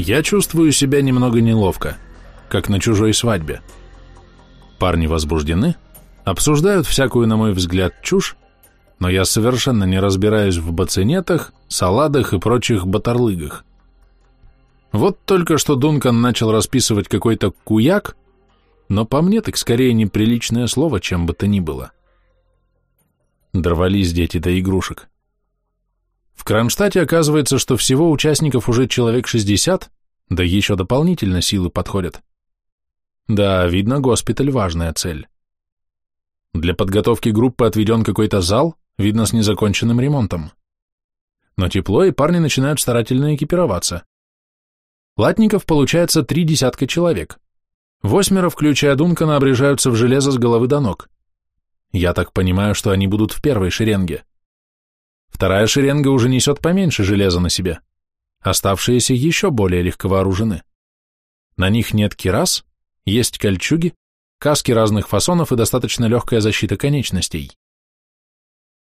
Я чувствую себя немного неловко, как на чужой свадьбе. Парни возбуждены, обсуждают всякую, на мой взгляд, чушь, но я совершенно не разбираюсь в бацинетах, саладах и прочих батарлыгах. Вот только что Дункан начал расписывать какой-то куяк, но по мне так скорее неприличное слово, чем бы то ни было. Дорвались дети до игрушек. В Кронштадте оказывается, что всего участников уже человек 60, да еще дополнительно силы подходят. Да, видно, госпиталь – важная цель. Для подготовки группы отведен какой-то зал, видно, с незаконченным ремонтом. Но тепло, и парни начинают старательно экипироваться. Латников получается три десятка человек. Восьмеро, включая Дункана, обрежаются в железо с головы до ног. Я так понимаю, что они будут в первой шеренге. Вторая шеренга уже несет поменьше железа на себе. Оставшиеся еще более легко вооружены. На них нет кирас, есть кольчуги, каски разных фасонов и достаточно легкая защита конечностей.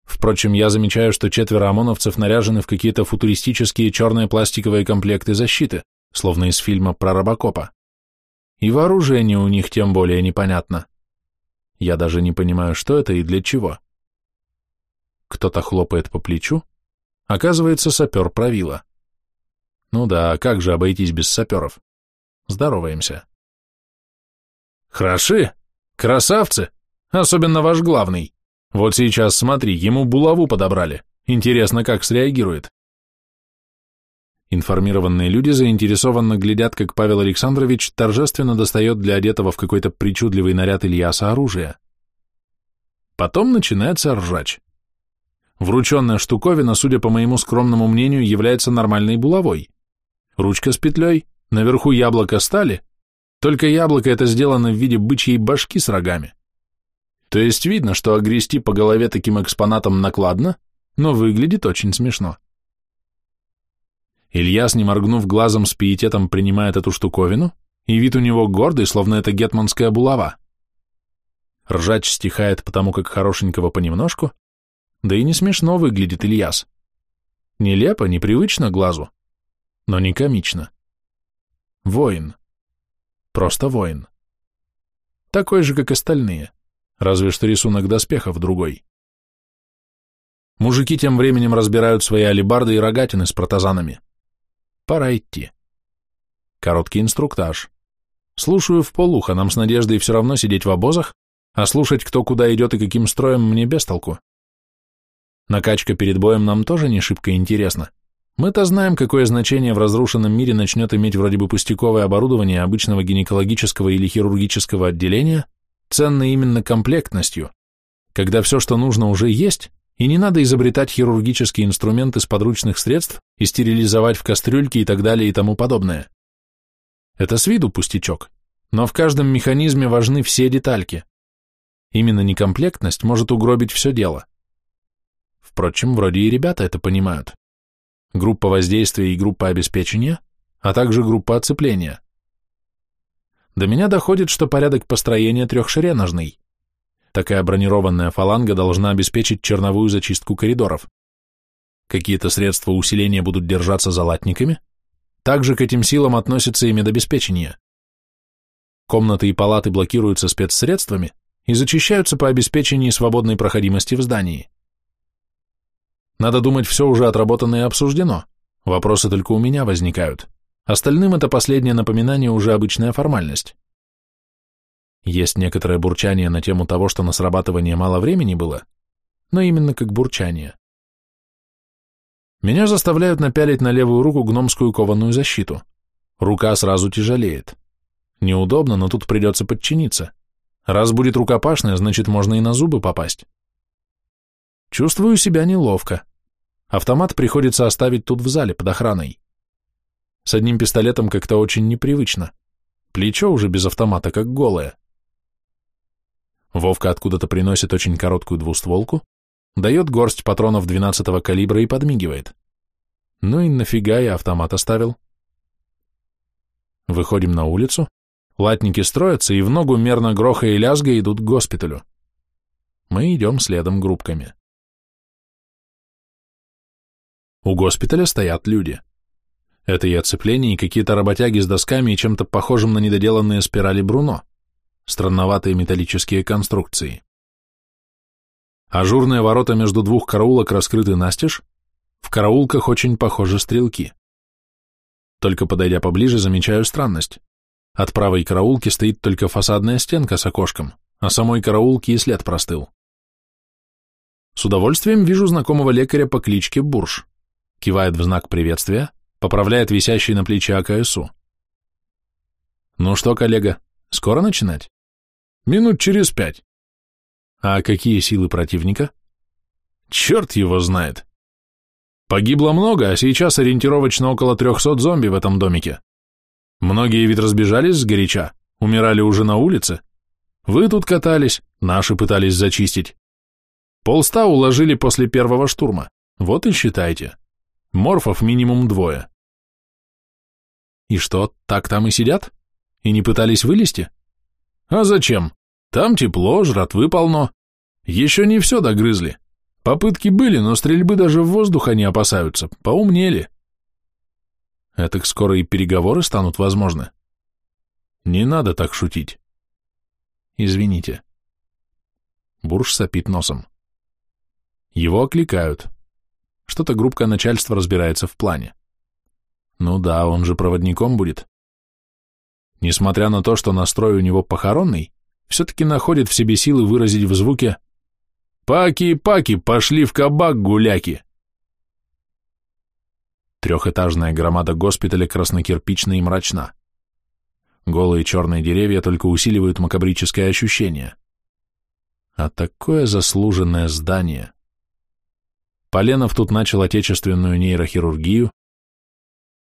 Впрочем, я замечаю, что четверо ОМОНовцев наряжены в какие-то футуристические черные пластиковые комплекты защиты, словно из фильма про робокопа. И вооружение у них тем более непонятно. Я даже не понимаю, что это и для чего. Кто-то хлопает по плечу, оказывается сапер правила. Ну да, как же обойтись без саперов? Здороваемся. Хороши, красавцы, особенно ваш главный. Вот сейчас смотри, ему булаву подобрали. Интересно, как среагирует. Информированные люди заинтересованно глядят, как Павел Александрович торжественно достает для одетого в какой-то причудливый наряд Ильяса оружие. Потом начинается ржач. Врученная штуковина, судя по моему скромному мнению, является нормальной булавой. Ручка с петлей, наверху яблоко стали, только яблоко это сделано в виде бычьей башки с рогами. То есть видно, что огрести по голове таким экспонатом накладно, но выглядит очень смешно. Ильяс, не моргнув глазом, с пиететом принимает эту штуковину, и вид у него гордый, словно это гетманская булава. Ржач стихает потому, как хорошенького понемножку, да и не смешно выглядит Ильяс. Нелепо, непривычно глазу, но не комично. Воин. Просто воин. Такой же, как остальные разве что рисунок доспехов другой. Мужики тем временем разбирают свои алебарды и рогатины с протазанами. Пора идти. Короткий инструктаж. Слушаю в полухо, нам с Надеждой все равно сидеть в обозах, а слушать, кто куда идет и каким строем, мне без толку. Накачка перед боем нам тоже не шибко интересна. Мы-то знаем, какое значение в разрушенном мире начнет иметь вроде бы пустяковое оборудование обычного гинекологического или хирургического отделения, ценны именно комплектностью, когда все, что нужно, уже есть, и не надо изобретать хирургические инструменты из подручных средств и стерилизовать в кастрюльке и так далее и тому подобное. Это с виду пустячок, но в каждом механизме важны все детальки. Именно некомплектность может угробить все дело. Впрочем, вроде и ребята это понимают. Группа воздействия и группа обеспечения, а также группа оцепления. До меня доходит, что порядок построения трехшереножный. Такая бронированная фаланга должна обеспечить черновую зачистку коридоров. Какие-то средства усиления будут держаться за латниками, также к этим силам относится и медобеспечение. Комнаты и палаты блокируются спецсредствами и зачищаются по обеспечении свободной проходимости в здании. Надо думать, все уже отработано и обсуждено, вопросы только у меня возникают. Остальным это последнее напоминание уже обычная формальность. Есть некоторое бурчание на тему того, что на срабатывание мало времени было, но именно как бурчание. Меня заставляют напялить на левую руку гномскую кованую защиту. Рука сразу тяжелеет. Неудобно, но тут придется подчиниться. Раз будет рукопашная, значит, можно и на зубы попасть. Чувствую себя неловко. Автомат приходится оставить тут в зале под охраной. С одним пистолетом как-то очень непривычно. Плечо уже без автомата, как голое. Вовка откуда-то приносит очень короткую двустволку, дает горсть патронов 12-го калибра и подмигивает. Ну и нафига я автомат оставил? Выходим на улицу, латники строятся и в ногу мерно гроха и лязга идут к госпиталю. Мы идем следом группками. У госпиталя стоят люди. Это и оцепление, и какие-то работяги с досками и чем-то похожим на недоделанные спирали Бруно, странноватые металлические конструкции. Ажурные ворота между двух караулок раскрыты настежь, в караулках очень похожи стрелки. Только подойдя поближе, замечаю странность. От правой караулки стоит только фасадная стенка с окошком, а самой караулки и след простыл. С удовольствием вижу знакомого лекаря по кличке Бурж. Кивает в знак приветствия, поправляет висящий на плече АКСУ. Ну что, коллега, скоро начинать? Минут через пять. А какие силы противника? Черт его знает. Погибло много, а сейчас ориентировочно около трехсот зомби в этом домике. Многие ведь разбежались с горяча, умирали уже на улице. Вы тут катались, наши пытались зачистить. Полста уложили после первого штурма. Вот и считайте. Морфов минимум двое. И что, так там и сидят? И не пытались вылезти? А зачем? Там тепло, жратвы полно. Еще не все догрызли. Попытки были, но стрельбы даже в воздух они опасаются. Поумнели. Этак скоро и переговоры станут возможны. Не надо так шутить. Извините. Бурж сопит носом. Его окликают. Что-то группка начальства разбирается в плане. Ну да, он же проводником будет. Несмотря на то, что настрой у него похоронный, все-таки находит в себе силы выразить в звуке «Паки-паки, пошли в кабак, гуляки!» Трехэтажная громада госпиталя краснокирпична и мрачна. Голые черные деревья только усиливают макабрическое ощущение. А такое заслуженное здание. Поленов тут начал отечественную нейрохирургию.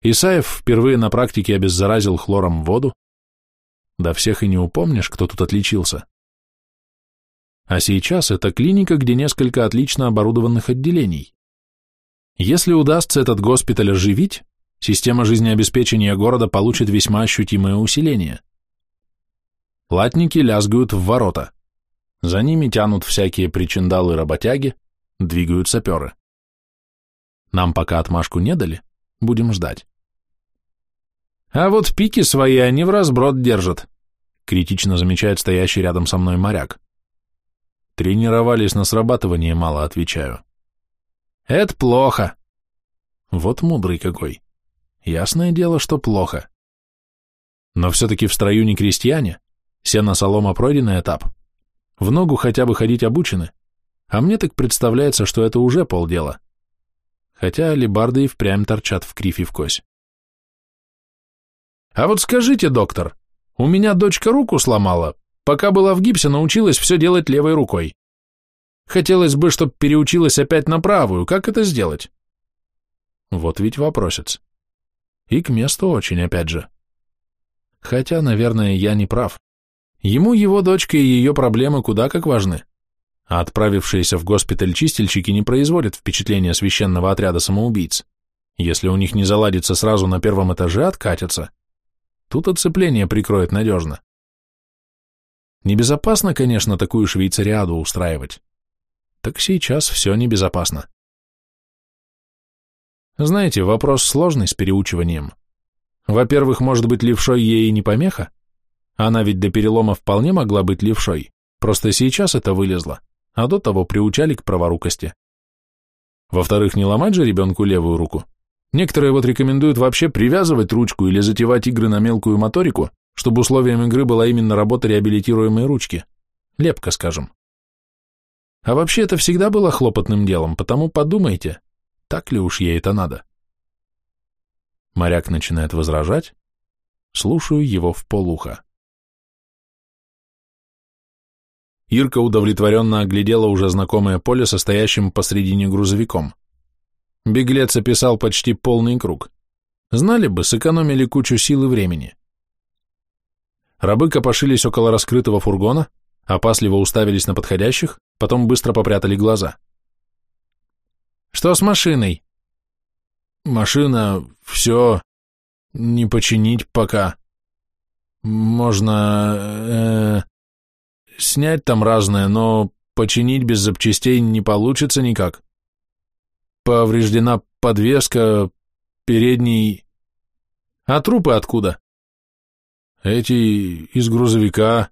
Исаев впервые на практике обеззаразил хлором воду. Да всех и не упомнишь, кто тут отличился. А сейчас это клиника, где несколько отлично оборудованных отделений. Если удастся этот госпиталь оживить, система жизнеобеспечения города получит весьма ощутимое усиление. Латники лязгают в ворота. За ними тянут всякие причиндалы-работяги, двигают саперы. Нам пока отмашку не дали, будем ждать. А вот пики свои они в разброд держат, критично замечает стоящий рядом со мной моряк. Тренировались на срабатывание, мало отвечаю. Это плохо. Вот мудрый какой. Ясное дело, что плохо. Но все-таки в строю не крестьяне, сено-солома пройденный этап. В ногу хотя бы ходить обучены, а мне так представляется, что это уже полдела. Хотя алибарды и впрямь торчат в крифе в кось. А вот скажите, доктор, у меня дочка руку сломала, Пока была в гипсе, научилась все делать левой рукой. Хотелось бы, чтобы переучилась опять на правую. Как это сделать? Вот ведь вопросец. И к месту очень, опять же. Хотя, наверное, я не прав. Ему его дочка и ее проблемы куда как важны. А отправившиеся в госпиталь чистильщики не производят впечатления священного отряда самоубийц. Если у них не заладится сразу на первом этаже, откатятся. Тут отцепление прикроет надежно. Небезопасно, конечно, такую швейцариаду устраивать. Так сейчас все небезопасно. Знаете, вопрос сложный с переучиванием. Во-первых, может быть, левшой ей не помеха? Она ведь до перелома вполне могла быть левшой, просто сейчас это вылезло, а до того приучали к праворукости. Во-вторых, не ломать же ребенку левую руку. Некоторые вот рекомендуют вообще привязывать ручку или затевать игры на мелкую моторику, чтобы условием игры была именно работа реабилитируемой ручки. Лепка, скажем. А вообще это всегда было хлопотным делом, потому подумайте, так ли уж ей это надо. Моряк начинает возражать, слушаю его в полухо. Ирка удовлетворенно оглядела уже знакомое поле, состоящим посредине грузовиком. Беглец описал почти полный круг. Знали бы, сэкономили кучу сил и времени. Рабы копошились около раскрытого фургона, опасливо уставились на подходящих, потом быстро попрятали глаза. «Что с машиной?» «Машина... все... не починить пока. Можно... Э, снять там разное, но починить без запчастей не получится никак. Повреждена подвеска, передний... А трупы откуда? Эти из грузовика,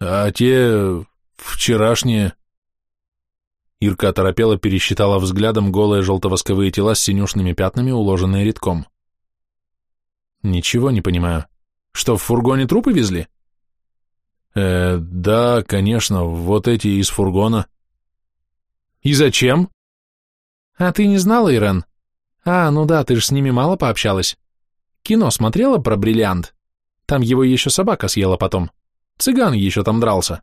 а те вчерашние. Ирка оторопела, пересчитала взглядом голые желтовосковые тела с синюшными пятнами, уложенные редком. Ничего не понимаю. Что, в фургоне трупы везли? Э, да, конечно, вот эти из фургона. И зачем? А ты не знала, Ирен? А, ну да, ты же с ними мало пообщалась. Кино смотрела про бриллиант? Там его еще собака съела потом. Цыган еще там дрался.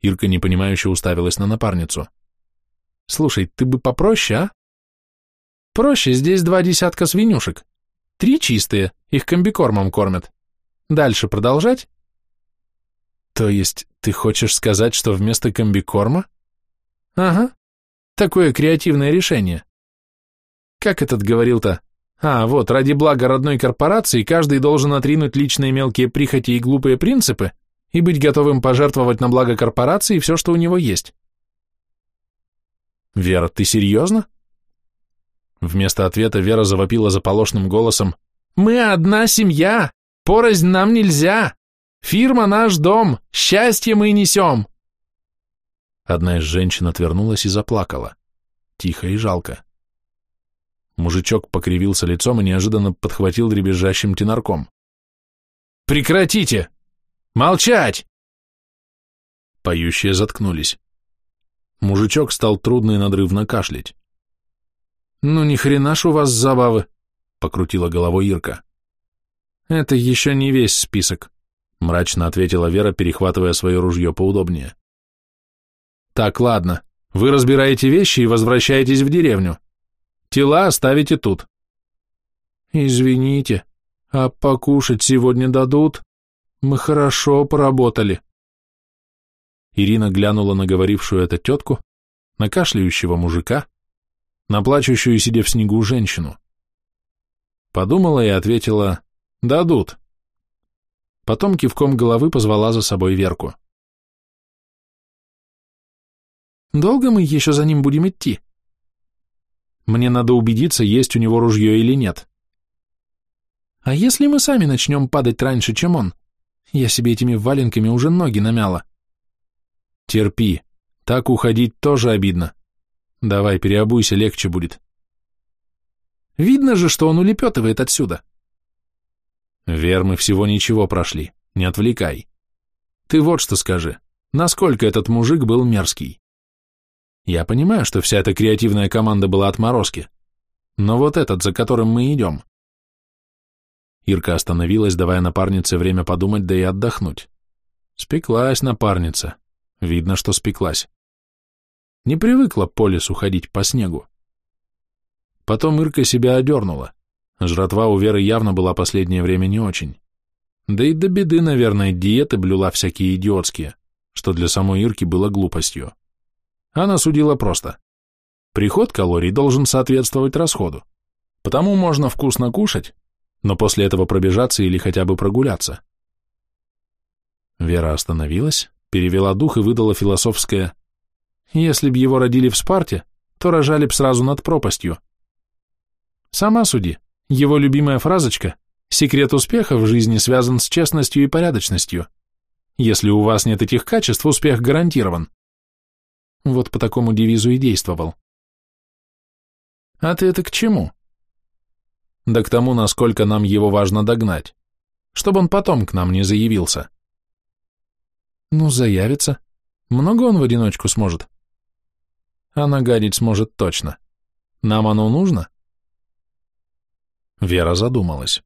Ирка непонимающе уставилась на напарницу. Слушай, ты бы попроще, а? Проще, здесь два десятка свинюшек. Три чистые, их комбикормом кормят. Дальше продолжать? То есть ты хочешь сказать, что вместо комбикорма? Ага, такое креативное решение. Как этот говорил-то? А, вот, ради блага родной корпорации каждый должен отринуть личные мелкие прихоти и глупые принципы и быть готовым пожертвовать на благо корпорации все, что у него есть. Вера, ты серьезно? Вместо ответа Вера завопила заполошным голосом. «Мы одна семья! Порознь нам нельзя! Фирма наш дом! Счастье мы несем!» Одна из женщин отвернулась и заплакала. Тихо и жалко. Мужичок покривился лицом и неожиданно подхватил дребезжащим тенарком. «Прекратите! Молчать!» Поющие заткнулись. Мужичок стал трудно и надрывно кашлять. «Ну ни хрена ж у вас забавы», — покрутила головой Ирка. «Это еще не весь список», — мрачно ответила Вера, перехватывая свое ружье поудобнее. «Так, ладно, вы разбираете вещи и возвращаетесь в деревню. Тела оставите тут». «Извините, а покушать сегодня дадут? Мы хорошо поработали». Ирина глянула на говорившую это тетку, на кашляющего мужика, на плачущую, сидя в снегу, женщину. Подумала и ответила «Дадут». Потом кивком головы позвала за собой Верку. «Долго мы еще за ним будем идти?» «Мне надо убедиться, есть у него ружье или нет». «А если мы сами начнем падать раньше, чем он? Я себе этими валенками уже ноги намяла». «Терпи, так уходить тоже обидно. Давай, переобуйся, легче будет. Видно же, что он улепетывает отсюда. Вер, мы всего ничего прошли, не отвлекай. Ты вот что скажи, насколько этот мужик был мерзкий? Я понимаю, что вся эта креативная команда была отморозки, но вот этот, за которым мы идем. Ирка остановилась, давая напарнице время подумать, да и отдохнуть. Спеклась напарница. Видно, что спеклась. Не привыкла по лесу ходить по снегу. Потом Ирка себя одернула. Жратва у Веры явно была последнее время не очень. Да и до беды, наверное, диеты блюла всякие идиотские, что для самой Ирки было глупостью. Она судила просто. Приход калорий должен соответствовать расходу. Потому можно вкусно кушать, но после этого пробежаться или хотя бы прогуляться. Вера остановилась, перевела дух и выдала философское если б его родили в Спарте, то рожали б сразу над пропастью. Сама суди, его любимая фразочка «Секрет успеха в жизни связан с честностью и порядочностью. Если у вас нет этих качеств, успех гарантирован». Вот по такому девизу и действовал. А ты это к чему? Да к тому, насколько нам его важно догнать, чтобы он потом к нам не заявился. Ну, заявится. Много он в одиночку сможет? а нагадить сможет точно. Нам оно нужно? Вера задумалась.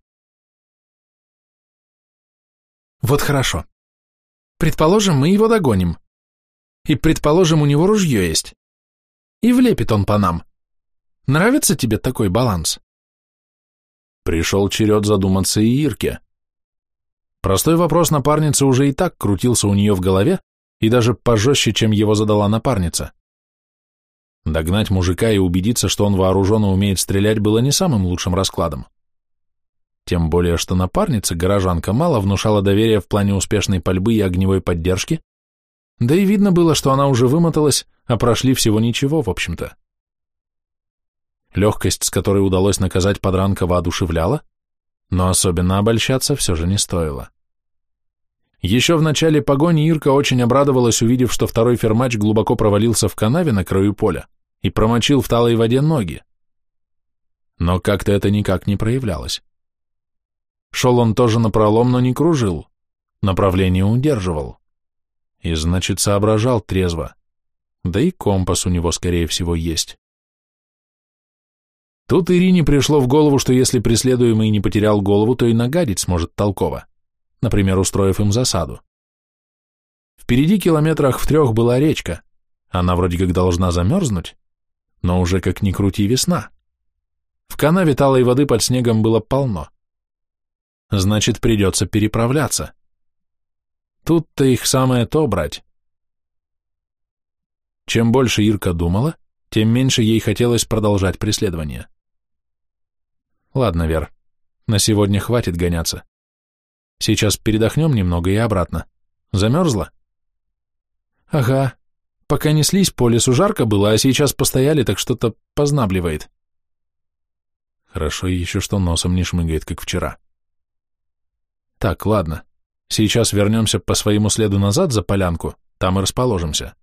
Вот хорошо. Предположим, мы его догоним. И предположим, у него ружье есть. И влепит он по нам. Нравится тебе такой баланс? Пришел черед задуматься и Ирке. Простой вопрос напарницы уже и так крутился у нее в голове, и даже пожестче, чем его задала напарница. Догнать мужика и убедиться, что он вооружен и умеет стрелять, было не самым лучшим раскладом. Тем более, что напарница, горожанка, мало внушала доверия в плане успешной пальбы и огневой поддержки, да и видно было, что она уже вымоталась, а прошли всего ничего, в общем-то. Легкость, с которой удалось наказать подранка, воодушевляла, Но особенно обольщаться все же не стоило. Еще в начале погони Ирка очень обрадовалась, увидев, что второй фермач глубоко провалился в канаве на краю поля и промочил в талой воде ноги. Но как-то это никак не проявлялось. Шел он тоже напролом, но не кружил, направление удерживал. И, значит, соображал трезво. Да и компас у него, скорее всего, есть. Тут Ирине пришло в голову, что если преследуемый не потерял голову, то и нагадить сможет толково например, устроив им засаду. Впереди километрах в трех была речка, она вроде как должна замерзнуть, но уже как ни крути весна. В канаве талой воды под снегом было полно. Значит, придется переправляться. Тут-то их самое то брать. Чем больше Ирка думала, тем меньше ей хотелось продолжать преследование. Ладно, Вер, на сегодня хватит гоняться. Сейчас передохнем немного и обратно. Замерзла? Ага. Пока неслись, по лесу жарко было, а сейчас постояли, так что-то познабливает. Хорошо еще, что носом не шмыгает, как вчера. Так, ладно. Сейчас вернемся по своему следу назад за полянку, там и расположимся.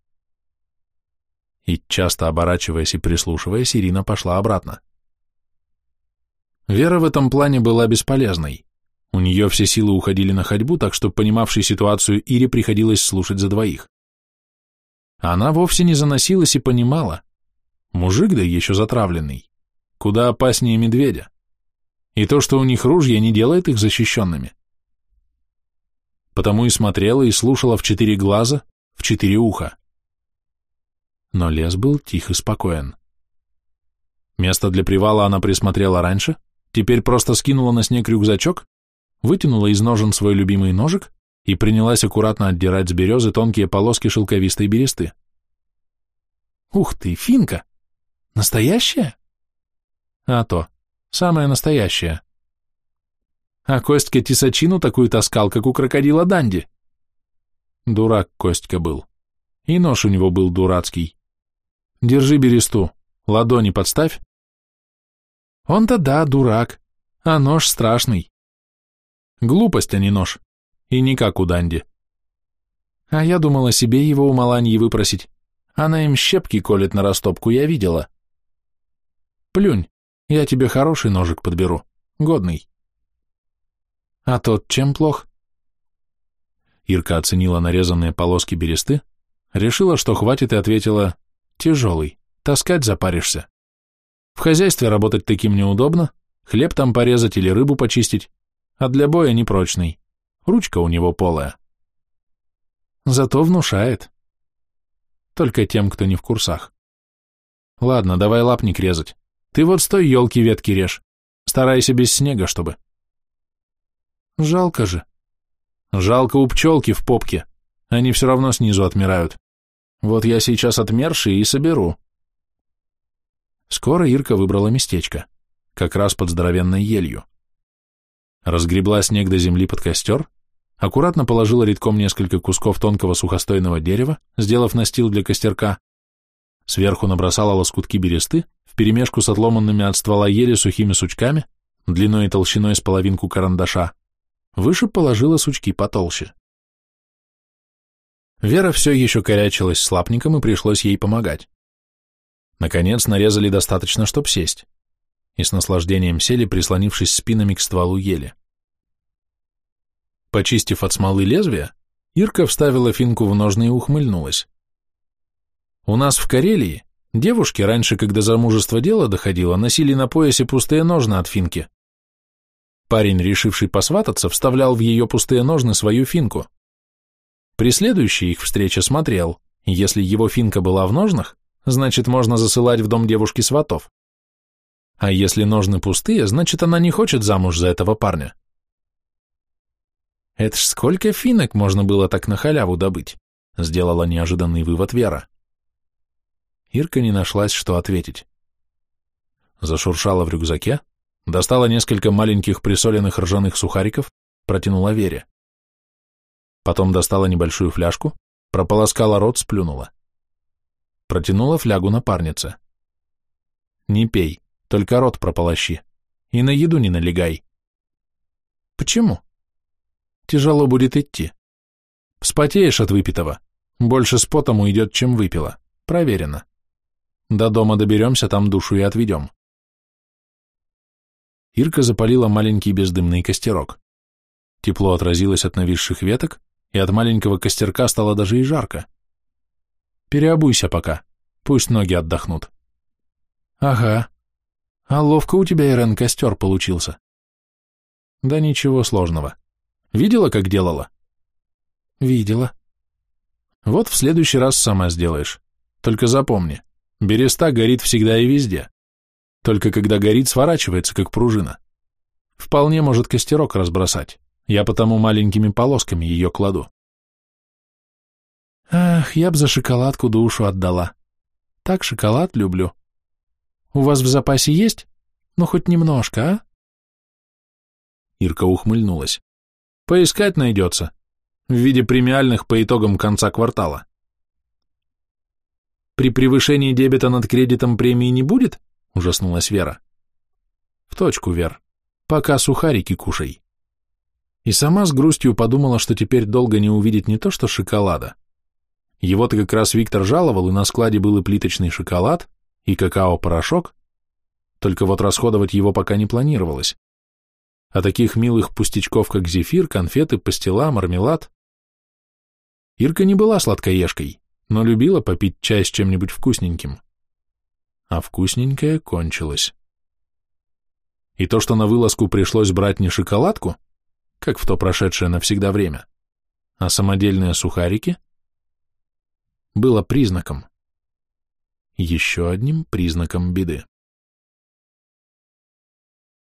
И часто оборачиваясь и прислушиваясь, Ирина пошла обратно. Вера в этом плане была бесполезной. У нее все силы уходили на ходьбу, так что, понимавшей ситуацию, Ире приходилось слушать за двоих. Она вовсе не заносилась и понимала. Мужик, да еще затравленный, куда опаснее медведя. И то, что у них ружья, не делает их защищенными. Потому и смотрела, и слушала в четыре глаза, в четыре уха. Но лес был тих и спокоен. Место для привала она присмотрела раньше, теперь просто скинула на снег рюкзачок вытянула из ножен свой любимый ножик и принялась аккуратно отдирать с березы тонкие полоски шелковистой бересты. «Ух ты, финка! Настоящая?» «А то, самая настоящая. А Костька тисачину такую таскал, как у крокодила Данди». Дурак Костька был. И нож у него был дурацкий. «Держи бересту, ладони подставь». «Он-то да, дурак, а нож страшный. Глупость, а не нож. И никак у Данди. А я думала себе его у Маланьи выпросить. Она им щепки колет на растопку, я видела. Плюнь, я тебе хороший ножик подберу, годный. А тот чем плох? Ирка оценила нарезанные полоски бересты, решила, что хватит, и ответила, тяжелый, таскать запаришься. В хозяйстве работать таким неудобно, хлеб там порезать или рыбу почистить, а для боя непрочный. Ручка у него полая. Зато внушает. Только тем, кто не в курсах. Ладно, давай лапник резать. Ты вот стой, елки ветки режь. Старайся без снега, чтобы. Жалко же. Жалко у пчелки в попке. Они все равно снизу отмирают. Вот я сейчас отмерший и соберу. Скоро Ирка выбрала местечко, как раз под здоровенной елью разгребла снег до земли под костер, аккуратно положила редком несколько кусков тонкого сухостойного дерева, сделав настил для костерка, сверху набросала лоскутки бересты, вперемешку с отломанными от ствола ели сухими сучками, длиной и толщиной с половинку карандаша, выше положила сучки потолще. Вера все еще корячилась с лапником, и пришлось ей помогать. Наконец нарезали достаточно, чтоб сесть и с наслаждением сели, прислонившись спинами к стволу ели. Почистив от смолы лезвия, Ирка вставила финку в ножны и ухмыльнулась. У нас в Карелии девушки раньше, когда замужество дело доходило, носили на поясе пустые ножны от финки. Парень, решивший посвататься, вставлял в ее пустые ножны свою финку. При следующей их встрече смотрел, если его финка была в ножнах, значит, можно засылать в дом девушки сватов. А если ножны пустые, значит, она не хочет замуж за этого парня. Это ж сколько финок можно было так на халяву добыть, сделала неожиданный вывод Вера. Ирка не нашлась, что ответить. Зашуршала в рюкзаке, достала несколько маленьких присоленных ржаных сухариков, протянула Вере. Потом достала небольшую фляжку, прополоскала рот, сплюнула. Протянула флягу напарнице. «Не пей», только рот прополощи. И на еду не налегай. Почему? Тяжело будет идти. Вспотеешь от выпитого. Больше с потом уйдет, чем выпила. Проверено. До дома доберемся, там душу и отведем. Ирка запалила маленький бездымный костерок. Тепло отразилось от нависших веток, и от маленького костерка стало даже и жарко. Переобуйся пока, пусть ноги отдохнут. Ага. А ловко у тебя, Ирен, костер получился. Да ничего сложного. Видела, как делала? Видела. Вот в следующий раз сама сделаешь. Только запомни, береста горит всегда и везде. Только когда горит, сворачивается, как пружина. Вполне может костерок разбросать. Я потому маленькими полосками ее кладу. Ах, я б за шоколадку душу отдала. Так шоколад люблю. У вас в запасе есть? Ну, хоть немножко, а? Ирка ухмыльнулась. Поискать найдется. В виде премиальных по итогам конца квартала. При превышении дебета над кредитом премии не будет? Ужаснулась Вера. В точку, Вер. Пока сухарики кушай. И сама с грустью подумала, что теперь долго не увидит не то что шоколада. Его-то как раз Виктор жаловал, и на складе был и плиточный шоколад, и какао-порошок, только вот расходовать его пока не планировалось. А таких милых пустячков, как зефир, конфеты, пастила, мармелад. Ирка не была сладкоежкой, но любила попить чай с чем-нибудь вкусненьким. А вкусненькое кончилось. И то, что на вылазку пришлось брать не шоколадку, как в то прошедшее навсегда время, а самодельные сухарики, было признаком. Еще одним признаком беды.